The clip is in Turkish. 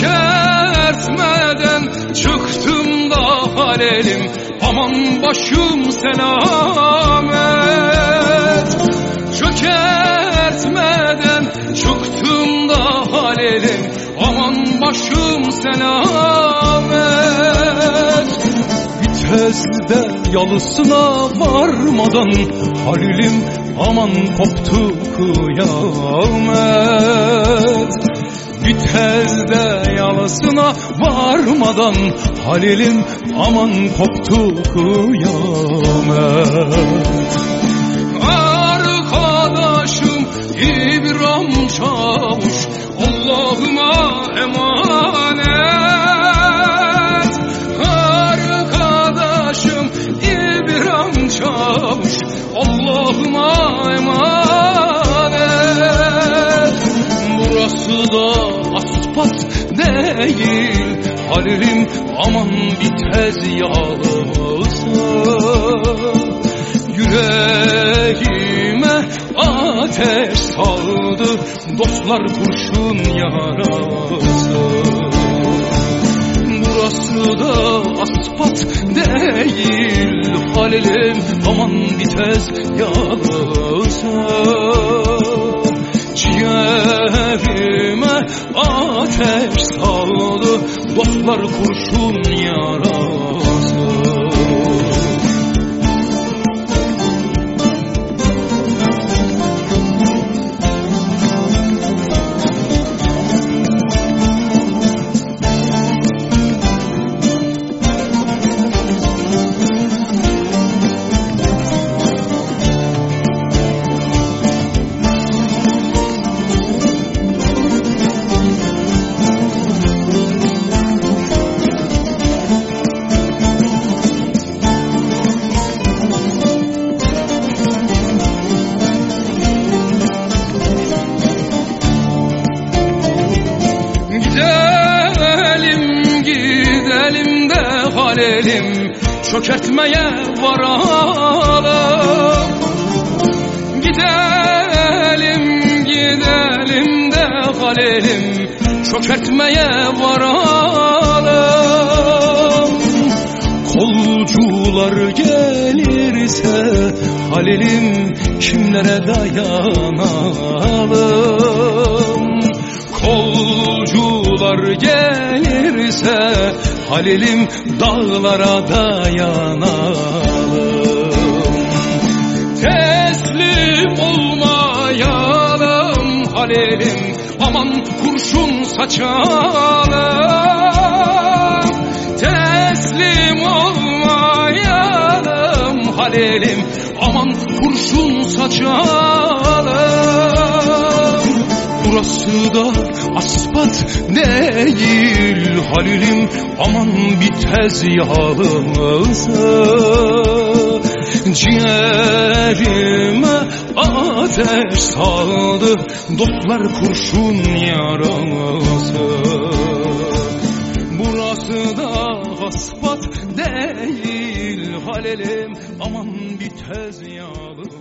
çertmeden çıktım da harelim aman başım selamet. Çökertmeden çıktım da harelim aman başım selamet. Viteste yalısına varmadan Halil'im. Aman koptu kıyamet. Viteste yalısına varmadan Halil'im aman koptu kıyamet. Arkadaşım İbrahim Çavuş Allah'ıma emanet. Arkadaşım İbrahim Çavuş Allah'ıma aspat değil Halilim aman bitmez yağlısı Yüreğime ateş saldı Dostlar kurşun yarası. Burası da aspat değil Halilim aman bitmez yağlısı ateş saldı Dostlar kurşun yarası de halelim Çökertmeye varalım. Gidelim gidelim de halelim Çökertmeye varalım. Kolcular gelirse Halilim kimlere dayanalım? Kolcular gelirse Halilim dağlara dayanalım. Teslim olmayalım Halilim Aman kurşun saçalım. Teslim olmayalım Halilim Aman kurşun saçalım Burası da aspat değil Halilim aman bitmez yağlısı Ciğerime ateş saldı Dostlar kurşun yarası. Burası da aspat değil Halelim aman bitmez yağlısı